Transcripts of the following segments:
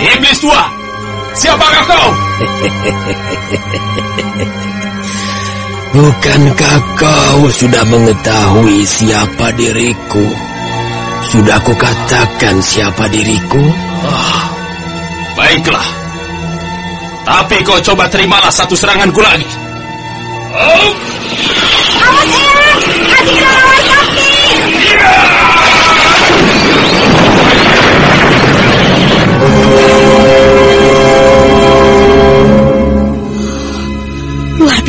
Iblis tua, siapakah kau? Bukankah kau sudah mengetahui siapa diriku? Sudah kukatakan siapa diriku? Ah, baiklah. Tapi kau coba terimalah satu seranganku lagi. Oh. Awas! Adik lawan sakti! Luar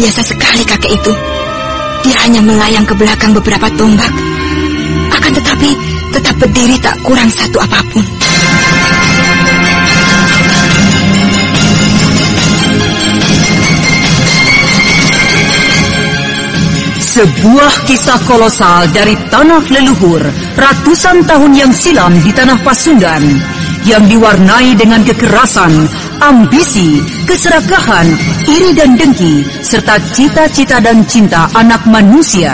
biasa sekali kakek itu. Dia hanya melayang ke belakang beberapa tombak. Akan tetapi tetap berdiri tak kurang satu apa pun. Sebuah kisah kolosal dari tanah leluhur ratusan tahun yang silam di tanah Pasundan yang diwarnai dengan kekerasan, ambisi, keserakahan, iri dan dengki, serta cita-cita dan cinta anak manusia.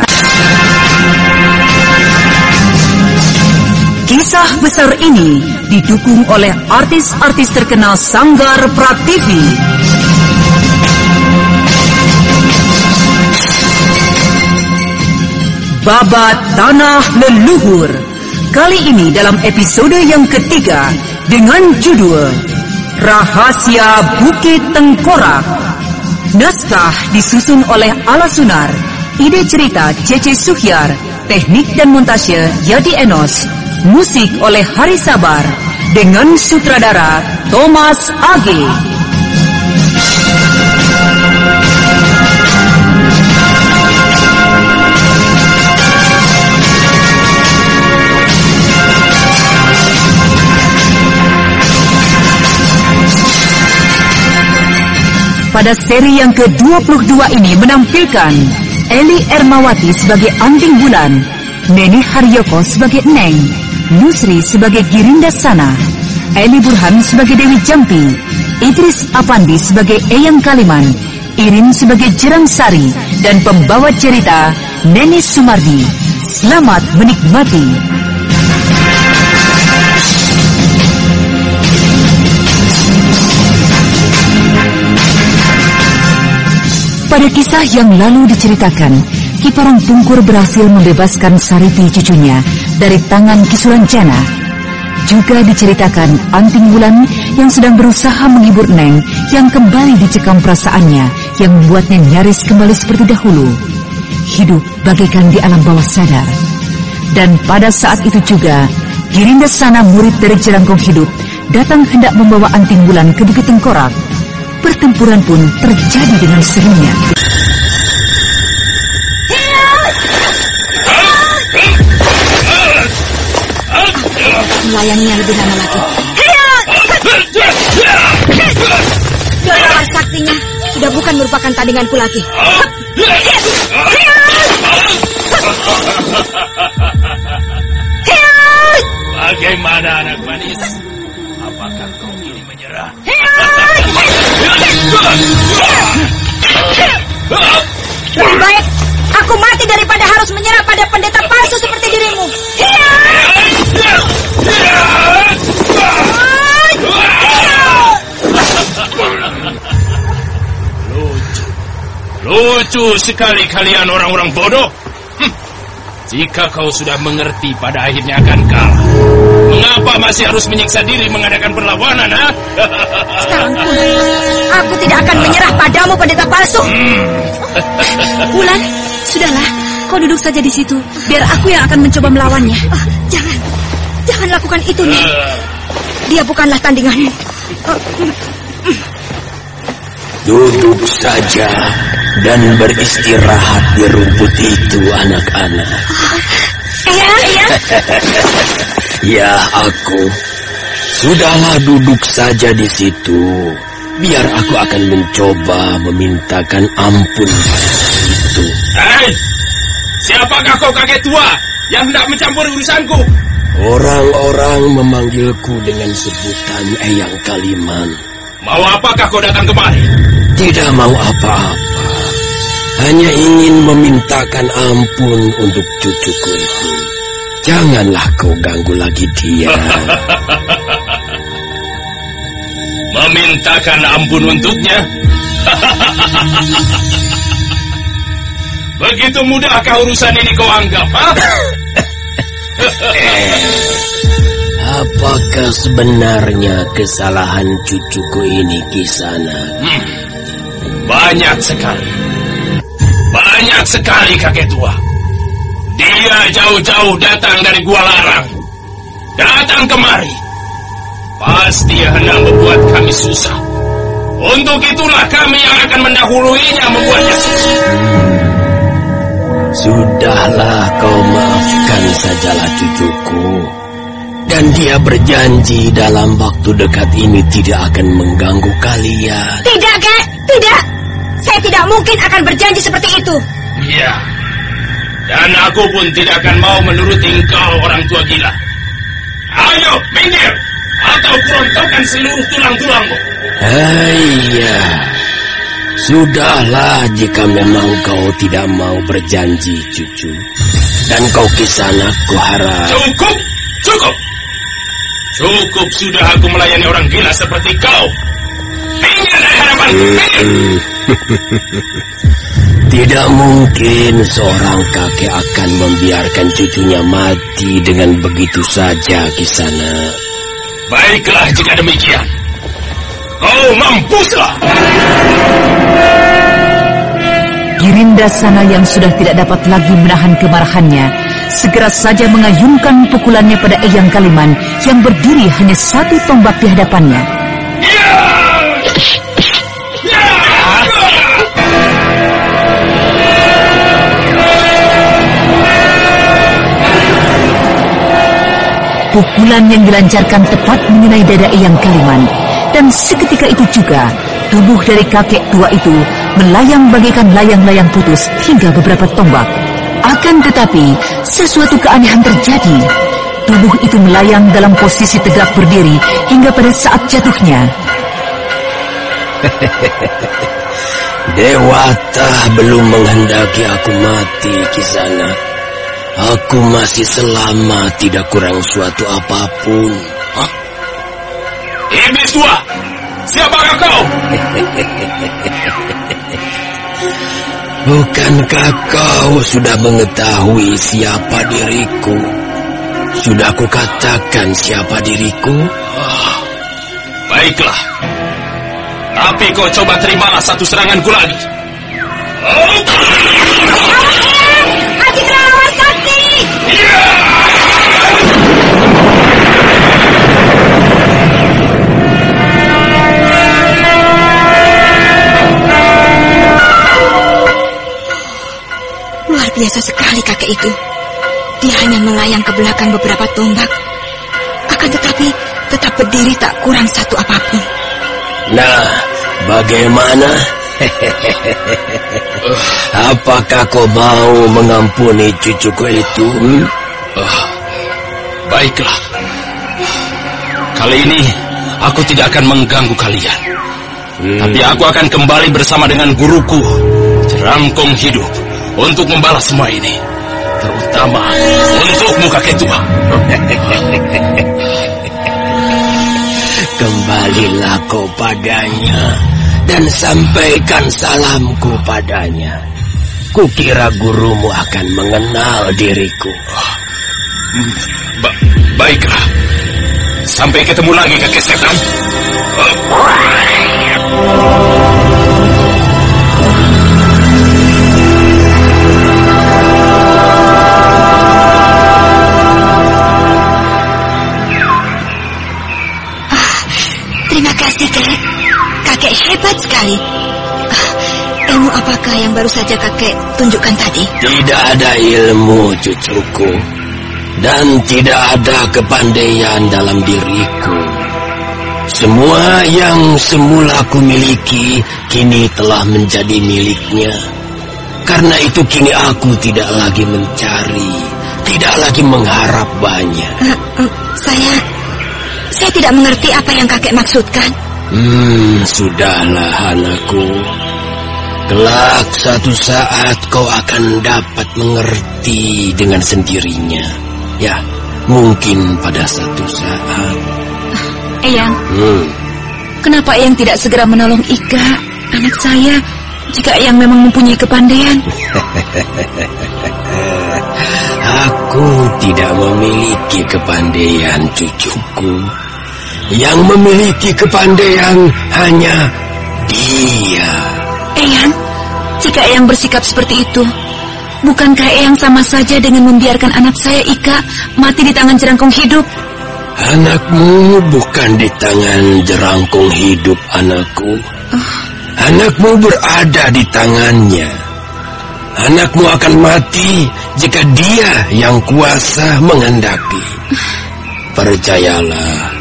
Kisah besar ini didukung oleh artis-artis terkenal Sanggar Prativi. Babat Tanah Leluhur. Kali ini dalam episode yang ketiga dengan judul Rahasia Bukit Tengkorak. Naskah disusun oleh Ala Sunar, ide cerita Cece Suhyar, teknik dan montase Yadi Enos, musik oleh Hari Sabar, dengan sutradara Thomas Age. Pada seri yang ke-22 ini menampilkan Eli Ermawati sebagai Anting Bulan, Neni Haryoko sebagai Neng, Nusri sebagai Girinda Sana, Eli Burhan sebagai Dewi Jampi, Idris Apandi sebagai Eyang Kaliman, Irin sebagai Jerang Sari, dan pembawa cerita Neni Sumardi. Selamat menikmati. Pada kisah yang lalu diceritakan, Kiparang Tungkur berhasil membebaskan Sariti cucunya dari tangan Kisulancana. Juga diceritakan Anting Bulan yang sedang berusaha menghibur Neng yang kembali dicekam perasaannya yang membuatnya nyaris kembali seperti dahulu. Hidup bagaikan di alam bawah sadar. Dan pada saat itu juga, Girinda Sana murid dari Jelangkong Hidup datang hendak membawa Anting Bulan ke Bukit Tengkorak pertempuran pun terjadi dengan serunya. Melayangnya lebih lama lagi. Saktinya sudah bukan merupakan tandinganku lagi. Bagaimana anak manis? Lucu sekali kalian orang-orang bodoh. Hm. Jika kau sudah mengerti pada akhirnya akan kalah. Mengapa masih harus menyiksa diri mengadakan perlawanan, ha? Sekarang pun aku tidak akan menyerah padamu pendeta palsu. Bulan, sudahlah. Kau duduk saja di situ. Biar aku yang akan mencoba melawannya. Ah, jangan, jangan lakukan itu, Nek. Dia bukanlah tandinganmu. Duduk saja dan beristirahat di rumput itu anak-anak. Iya, iya. Ya aku. Sudahlah duduk saja di situ. Biar aku akan mencoba memintakan ampun pada itu. Hei! Siapakah kau kakek tua yang hendak mencampur urusanku? Orang-orang memanggilku dengan sebutan Eyang Kaliman. Mau apakah kau datang kemari? Tidak mau apa-apa. Hanya ingin memintakan ampun untuk cucuku itu. Janganlah kau ganggu lagi dia. Memintakan ampun untuknya? Begitu mudahkah urusan ini kau anggap, ha? Apakah sebenarnya kesalahan cucuku ini kisana? Hmm, banyak sekali. Banyak sekali kakek tua. Dia jauh-jauh datang dari Gua Larang. Datang kemari. Pasti hendak membuat kami susah. Untuk itulah kami yang akan mendahuluinya membuatnya susah. Sudahlah kau maafkan sajalah cucuku. Dan dia berjanji dalam waktu dekat ini tidak akan mengganggu kalian. Tidak, Kek. Tidak. Saya tidak mungkin akan berjanji seperti itu. Iya. Dan aku pun tidak akan mau menuruti engkau orang tua gila. Ayo, minggir. Atau kurontokkan seluruh tulang-tulangmu. Iya. Sudahlah jika memang kau tidak mau berjanji cucu. Dan kau kisana ku harap. Cukup, cukup. Cukup sudah aku melayani orang gila seperti kau. Dari minggir. Tidak mungkin seorang kakek akan membiarkan cucunya mati dengan begitu saja kisana. Baiklah jika demikian. Kau mampuslah. Girinda sana yang sudah tidak dapat lagi menahan kemarahannya, segera saja mengayunkan pukulannya pada Eyang Kaliman yang berdiri hanya satu tombak di hadapannya. Ya! Ya! Pukulan yang dilancarkan tepat mengenai dada Eyang Kaliman. Dan seketika itu juga, tubuh dari kakek tua itu melayang bagaikan layang-layang putus hingga beberapa tombak. Akan tetapi, sesuatu keanehan terjadi. Tubuh itu melayang dalam posisi tegak berdiri hingga pada saat jatuhnya. Dewata belum menghendaki aku mati kisana. Aku masih selamat tidak kurang suatu apa pun. Hah? Iblis tua, siapakah kau? Bukankah kau sudah mengetahui siapa diriku? Sudah kukatakan siapa diriku? Baiklah. Tapi kau coba terimalah satu seranganku lagi. Oh, Terawas Sakti! Luar biasa sekali kakek itu. Dia hanya melayang ke belakang beberapa tombak. Akan tetapi tetap berdiri tak kurang satu apa pun. Nah, bagaimana? Apakah kau mau mengampuni cucuku itu? hmm? Ah, baiklah. Kali ini aku tidak akan mengganggu kalian. Tapi aku akan kembali bersama dengan guruku, Jerangkong Hidup, untuk membalas semua ini. Terutama untukmu kakek tua. Kembalilah kau padanya dan sampaikan salamku padanya. Kukira gurumu akan mengenal diriku. Ba- baiklah. Sampai ketemu lagi kakek setan. Terima kasih, Kek. Kakek hebat sekali. Ah, ilmu apakah yang baru saja kakek tunjukkan tadi? Tidak ada ilmu cucuku. Dan tidak ada kepandaian dalam diriku. Semua yang semula ku miliki kini telah menjadi miliknya. Karena itu kini aku tidak lagi mencari, tidak lagi mengharap banyak. Uh, uh, saya, saya tidak mengerti apa yang kakek maksudkan. Hmm, sudahlah anakku. Kelak suatu saat kau akan dapat mengerti dengan sendirinya. Ya, mungkin pada satu saat. Eyang, Hmm, kenapa Eyang tidak segera menolong Ika, anak saya, jika Eyang memang mempunyai kepandaian? aku tidak memiliki kepandaian cucuku. Yang memiliki kepandaian hanya dia. Eyang, jika Eyang bersikap seperti itu, bukankah Eyang sama saja dengan membiarkan anak saya Ika mati di tangan jerangkung hidup? Anakmu bukan di tangan jerangkung hidup anakku. Anakmu berada di tangannya. Anakmu akan mati jika dia yang kuasa menghendaki. Percayalah,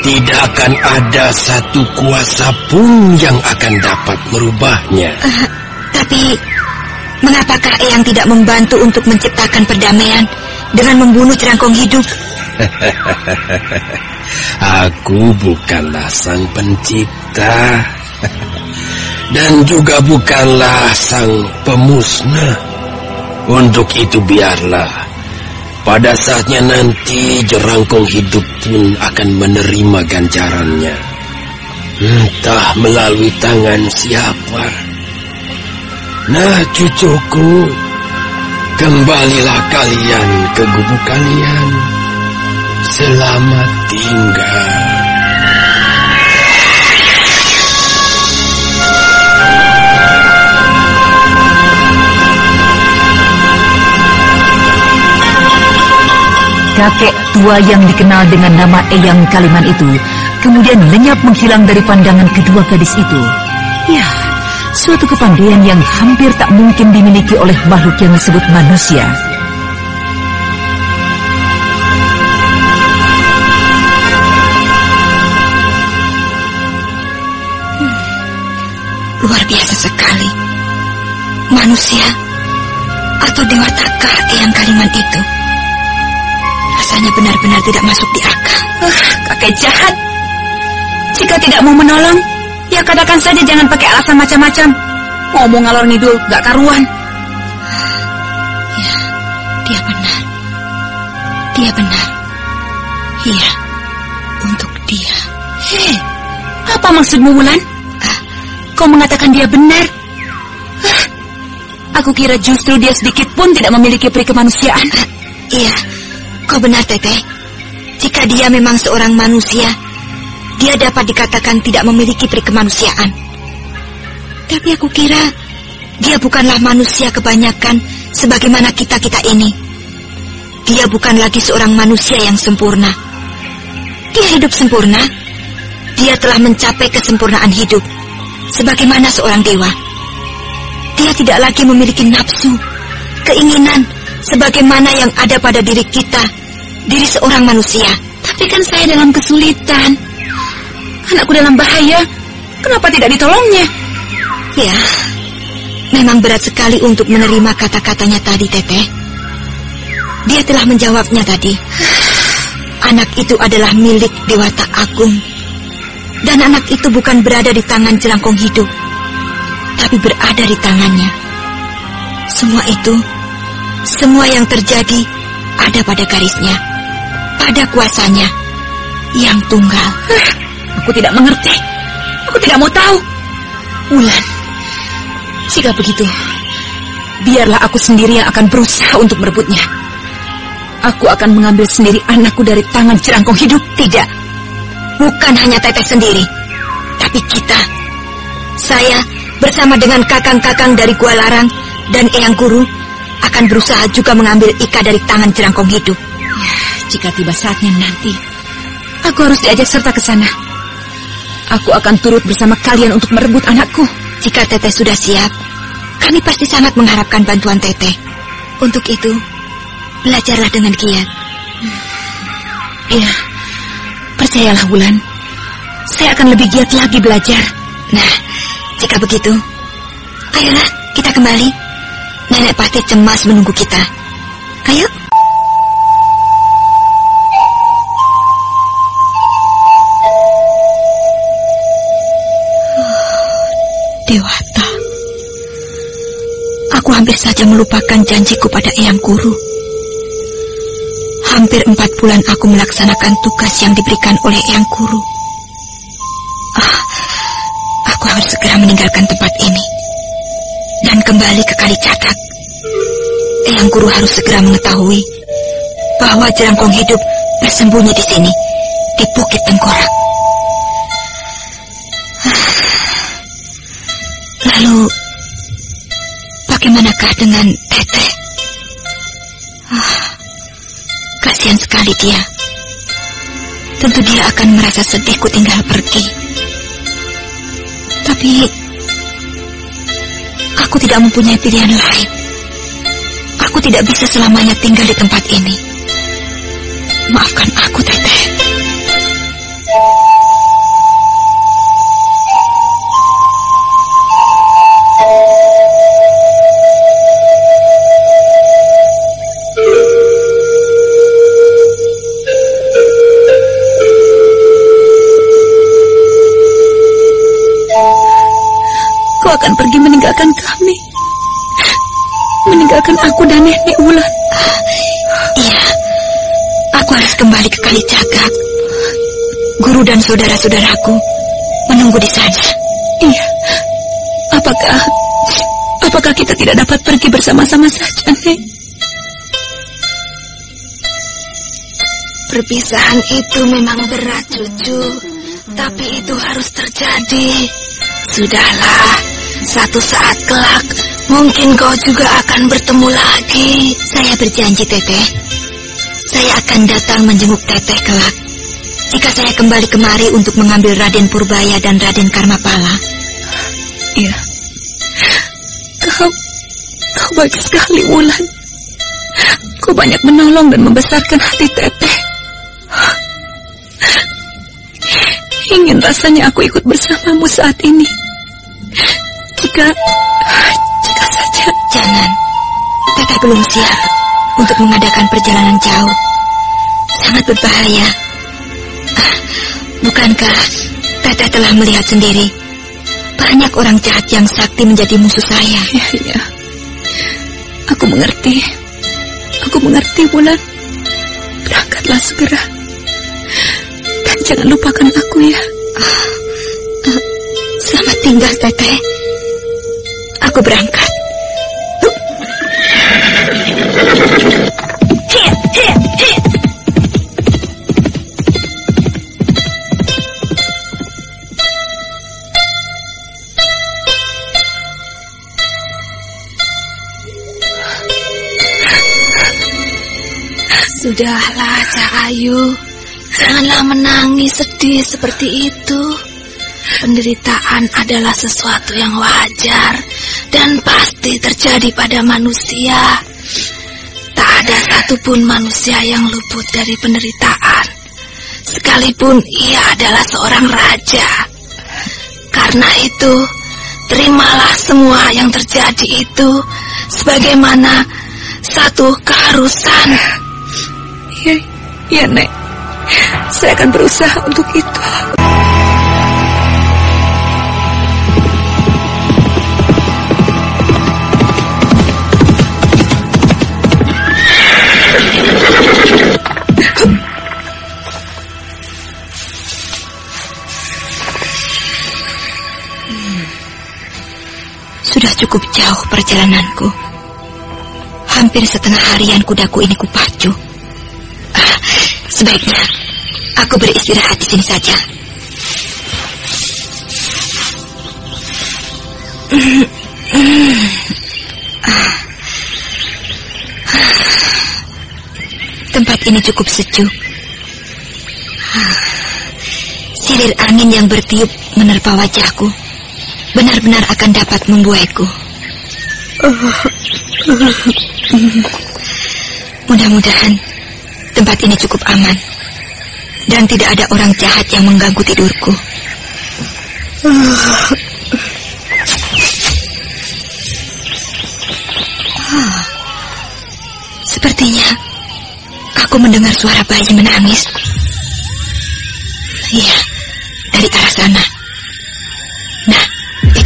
tidak akan ada satu kuasa pun yang akan dapat merubahnya. Uh, tapi, mengapakah Eyang tidak membantu untuk menciptakan perdamaian dengan membunuh jerangkong hidup? Aku bukanlah sang pencipta dan juga bukanlah sang pemusnah. Untuk itu biarlah pada saatnya nanti jerangkung hidup pun akan menerima ganjarannya. Entah melalui tangan siapa. Nah cucuku, kembalilah kalian ke gubuk kalian. Selamat tinggal. Kakek tua yang dikenal dengan nama Eyang Kaliman itu kemudian lenyap menghilang dari pandangan kedua gadis itu. Ya, suatu kepandaian yang hampir tak mungkin dimiliki oleh makhluk yang disebut manusia. Luar biasa sekali. Manusia atau dewa takah yang kalimat itu. Rasanya benar-benar tidak masuk di akal. Uh, kakek jahat. Jika tidak mau menolong, ya katakan saja jangan pakai alasan macam-macam. Ngomong ngalor ngidul, gak karuan. Ya, dia benar. Dia benar. Iya, untuk dia. Hei, apa maksudmu Wulan? Kau mengatakan dia benar? Ah, Aku kira justru dia sedikit pun tidak memiliki peri kemanusiaan. Iya, kau benar Teteh. Jika dia memang seorang manusia, dia dapat dikatakan tidak memiliki peri kemanusiaan. Tapi aku kira dia bukanlah manusia kebanyakan sebagaimana kita-kita ini. Dia bukan lagi seorang manusia yang sempurna. Dia hidup sempurna. Dia telah mencapai kesempurnaan hidup sebagaimana seorang dewa. Dia tidak lagi memiliki nafsu, keinginan sebagaimana yang ada pada diri kita, diri seorang manusia. Tapi kan saya dalam kesulitan. Anakku dalam bahaya. Kenapa tidak ditolongnya? Ya, memang berat sekali untuk menerima kata-katanya tadi, Teteh. Dia telah menjawabnya tadi. Anak itu adalah milik Dewata Agung. Dan anak itu bukan berada di tangan jelangkung hidup, tapi berada di tangannya. Semua itu, semua yang terjadi ada pada garisnya, pada kuasanya, yang tunggal. Aku tidak mengerti. Aku tidak mau tahu. Wulan, jika begitu, biarlah aku sendiri yang akan berusaha untuk merebutnya. Aku akan mengambil sendiri anakku dari tangan jerangkong hidup. Tidak, bukan hanya Teteh sendiri, tapi kita. Saya bersama dengan kakang-kakang dari Gua Larang dan Eyang Guru akan berusaha juga mengambil Ika dari tangan jerangkong hidup. Ya, jika tiba saatnya nanti, aku harus diajak serta ke sana. Aku akan turut bersama kalian untuk merebut anakku. Jika Teteh sudah siap, kami pasti sangat mengharapkan bantuan Teteh. Untuk itu, belajarlah dengan giat. Iya, percayalah Wulan. Saya akan lebih giat lagi belajar. Nah, jika begitu, ayolah kita kembali. Nenek pasti cemas menunggu kita. Ayo. Dewata. Aku hampir saja melupakan janjiku pada Eyang Guru. Hampir empat bulan aku melaksanakan tugas yang diberikan oleh Eyang Guru. Ah, aku harus segera meninggalkan tempat ini dan kembali ke Kali Catak. Eyang Guru harus segera mengetahui bahwa Jerangkong hidup bersembunyi di sini, di Bukit Tengkorak. Lalu, bagaimanakah dengan Teteh? Ah, kasihan sekali dia. Tentu dia akan merasa sedih ku tinggal pergi. Tapi, aku tidak mempunyai pilihan lain. Aku tidak bisa selamanya tinggal di tempat ini. Maafkan aku, Teteh. Meninggalkan aku dan nenek Wulan. Iya, aku harus kembali ke Kali Cagak. Guru dan saudara-saudaraku menunggu di sana. Iya. Apakah apakah kita tidak dapat pergi bersama-sama saja, Nek? Perpisahan itu memang berat, cucu. Tapi itu harus terjadi. Sudahlah, satu saat kelak mungkin kau juga akan bertemu lagi. Saya berjanji, Teteh. Saya akan datang menjenguk Teteh kelak. Jika saya kembali kemari untuk mengambil Raden Purbaya dan Raden Karmapala. Iya. Kau kau baik sekali, Wulan. Kau banyak menolong dan membesarkan hati Teteh. Ingin rasanya aku ikut bersamamu saat ini. Jika Jangan. Teteh belum siap untuk mengadakan perjalanan jauh. Sangat berbahaya. Ah, bukankah Teteh telah melihat sendiri banyak orang jahat yang sakti menjadi musuh saya. Ya, ya. Aku mengerti. Aku mengerti, Bulan. Berangkatlah segera. Dan jangan lupakan aku ya. Selamat tinggal, Teteh. Aku berangkat. Sudahlah, Cak Ayu. Janganlah menangis sedih seperti itu. Penderitaan adalah sesuatu yang wajar dan pasti terjadi pada manusia. Ada satupun manusia yang luput dari penderitaan. Sekalipun ia adalah seorang raja. Karena itu, terimalah semua yang terjadi itu sebagaimana satu keharusan. Ya, ya, Nek. Saya akan berusaha untuk itu. Sudah cukup jauh perjalananku. Hampir setengah harian kudaku ini kupacu. Ah, sebaiknya aku beristirahat di sini saja. Tempat ini cukup sejuk. Ah. Silir angin yang bertiup menerpa wajahku benar-benar akan dapat membuaiku. Mudah-mudahan tempat ini cukup aman. dan tidak ada orang jahat yang mengganggu tidurku. Ah, Sepertinya aku mendengar suara bayi menangis. Iya, dari arah sana.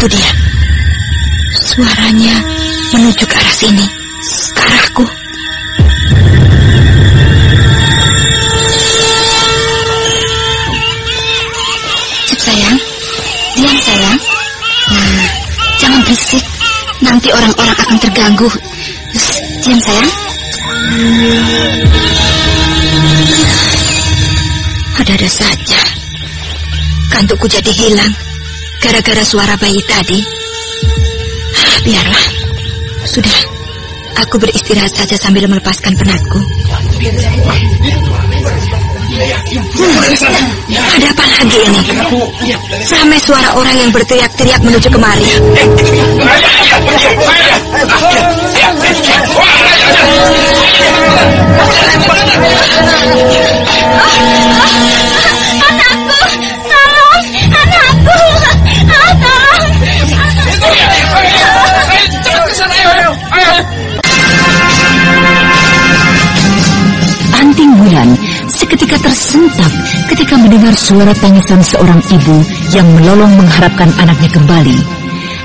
Itu dia. Suaranya menuju ke arah sini, ke arahku. Cip sayang, diam sayang. Nah, jangan berisik. Nanti orang-orang akan terganggu. Shh, diam sayang. Ada-ada saja. Kantukku jadi hilang. Gara-gara suara bayi tadi. Ah, Biarlah. Sudah. Aku beristirahat saja sambil melepaskan penatku. Ada apa lagi ini? Ramai suara orang yang berteriak-teriak menuju kemari. Anakku, seketika tersentak ketika mendengar suara tangisan seorang ibu yang melolong mengharapkan anaknya kembali.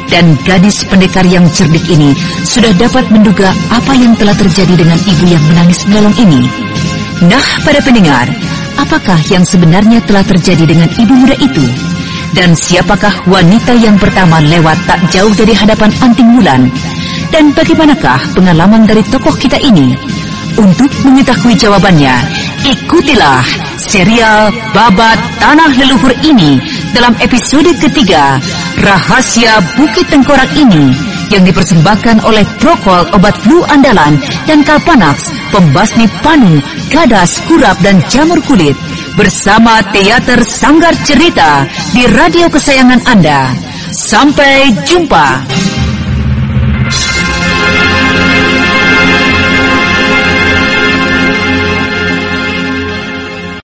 Dan gadis pendekar yang cerdik ini sudah dapat menduga apa yang telah terjadi dengan ibu yang menangis melolong ini. Nah, pada pendengar, apakah yang sebenarnya telah terjadi dengan ibu muda itu? Dan siapakah wanita yang pertama lewat tak jauh dari hadapan Anting Bulan? Dan bagaimanakah pengalaman dari tokoh kita ini? Untuk mengetahui jawabannya, ikutilah serial Babat Tanah Leluhur ini dalam episode ketiga Rahasia Bukit Tengkorak ini yang dipersembahkan oleh Prokol Obat Flu Andalan dan Kalpanax Pembasmi Panu, Gadas, Kurap dan Jamur Kulit bersama Teater Sanggar Cerita di radio kesayangan Anda. Sampai jumpa.